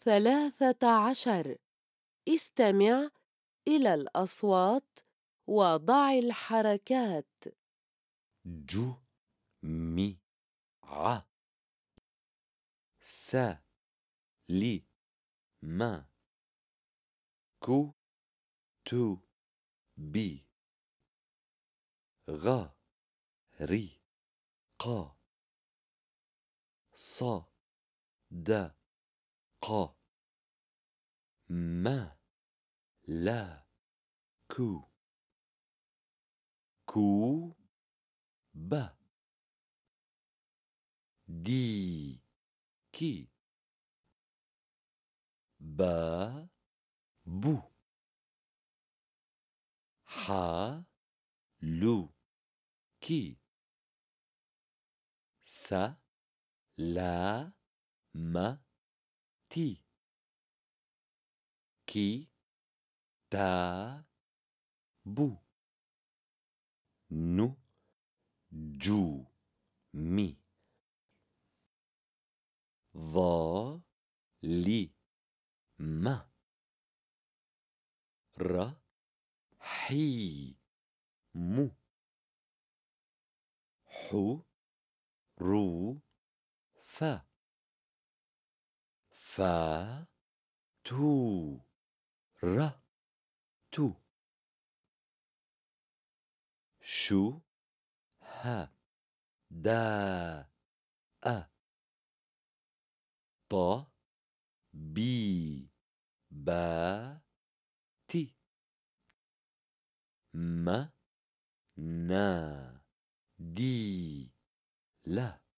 ثلاثة عشر. استمع إلى الأصوات وضع الحركات. جو مي ع س لي ما كو تو بي غ ري قا ص د ق. ما لا كو كو ب. دي كي با بو ح. لو كي س. لا ما تي كي تا بو نو جو مي ظا لي ما ر حي مو حو رو فا فا تو ر تو. شو؟ ها دا أ. ط. بي با تي ما نا دي لا